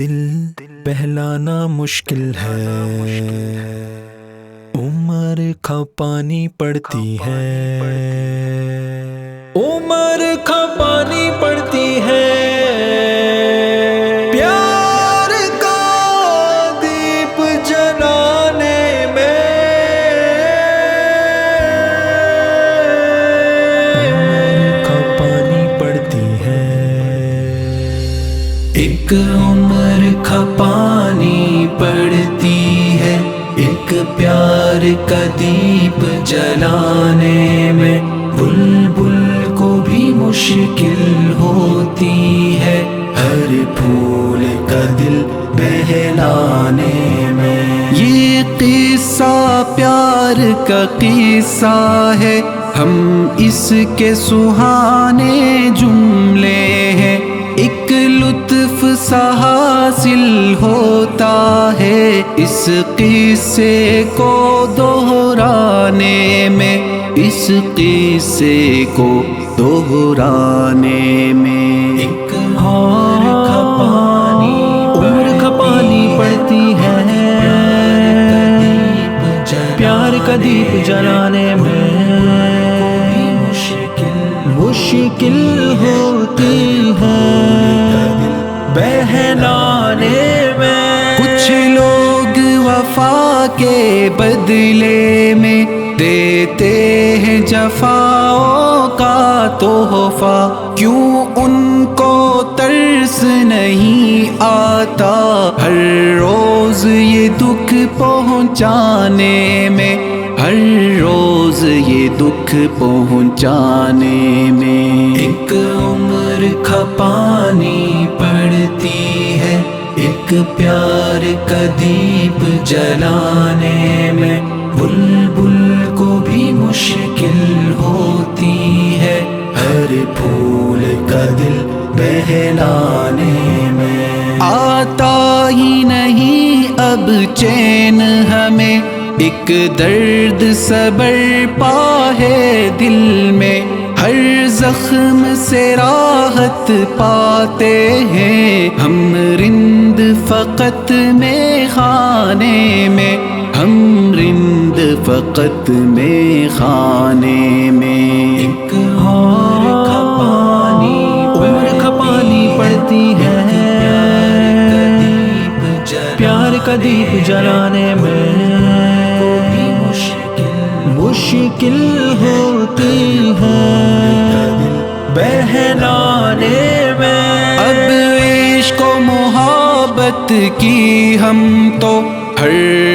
دل بہلانا مشکل ہے۔ عمر کھپانی پڑتی ہے۔ عمر کھپانی پڑتی ہے۔ پیار کا دیپ جلانے میں۔ عمر کھپانی پڑتی ہے۔ ایک عمر دیپ جلانے میں بل بل کو بھی مشکل ہوتی ہے۔ ہر پھول کا دل بہلانے میں۔ یہ قصہ پیار کا قصہ ہے۔ ہم اس کے سہانے جملے ہیں۔ ایک لطف سا حاصل ہوتا ہے۔ اس قصے کو دہرانے میں اس قصے کو دہرانے میں۔ ایک اور کھپانی عمر کھپانی پڑتی ہے۔ پیار کا دیپ جلانے کے بدلے میں دیتے ہیں جفاؤں کا تحفہ۔ کیوں ان کو ترس نہیں آتا ہر روز یہ دکھ پہنچانے میں؟ ہر روز یہ دکھ پہنچانے میں؟ ایک عمر کھپانی پڑتی ایک پیار کا دیپ جلانے میں بل بل کو بھی مشکل ہوتی ہے۔ ہر پھول کا دل بہلانے میں۔ آتا ہی نہیں، اب چین ہمیں۔ ایک درد صبر پا ہے دل میں۔ ہر زخم سے راحت پاتے ہیں۔ ہم فقط میں خانے میں ہم رند فقط میں خانے میں۔ ایک اور کھپانی عمر کھپانی پڑتی ہے۔ پیار کا دیپ جلانے میں۔ مشکل ہوتی ہے۔ بہلانے محبت کی ہم تو ہر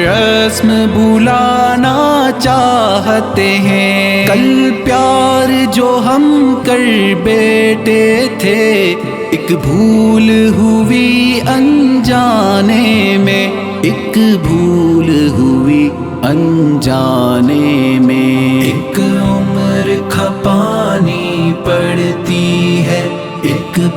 رسم بلانا چاہتے ہیں۔ کل پیار جو ہم کر بیٹھے تھے، ایک بھول ہوئی انجانے میں، ایک بھول ہوئی انجانے میں۔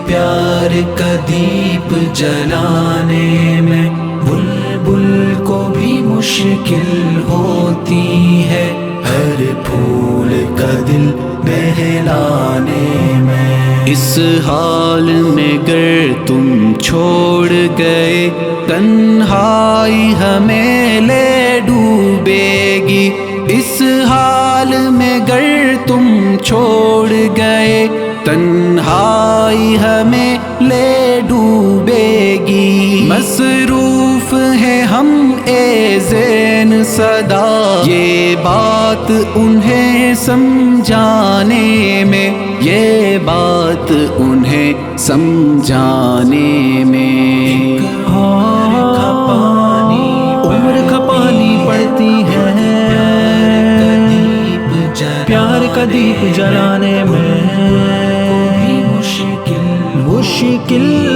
پیار کا دیپ جلانے میں بل بل کو بھی مشکل ہوتی ہے، ہر پھول کا دل بہلانے میں۔ اس حال میں گر تم چھوڑ گئے، تنہائی ہمیں لے ڈوبے گی۔ اس حال میں گر تم چھوڑ گئے تنہائی ہمیں لے ڈوبے گی مصروف ہے ہم اے زین صدا۔ یہ بات انہیں سمجھانے میں یہ بات انہیں سمجھانے میں۔ کھپانی عمر کھپانی پڑتی ہے۔ پیار کا دیپ جلانے مشکل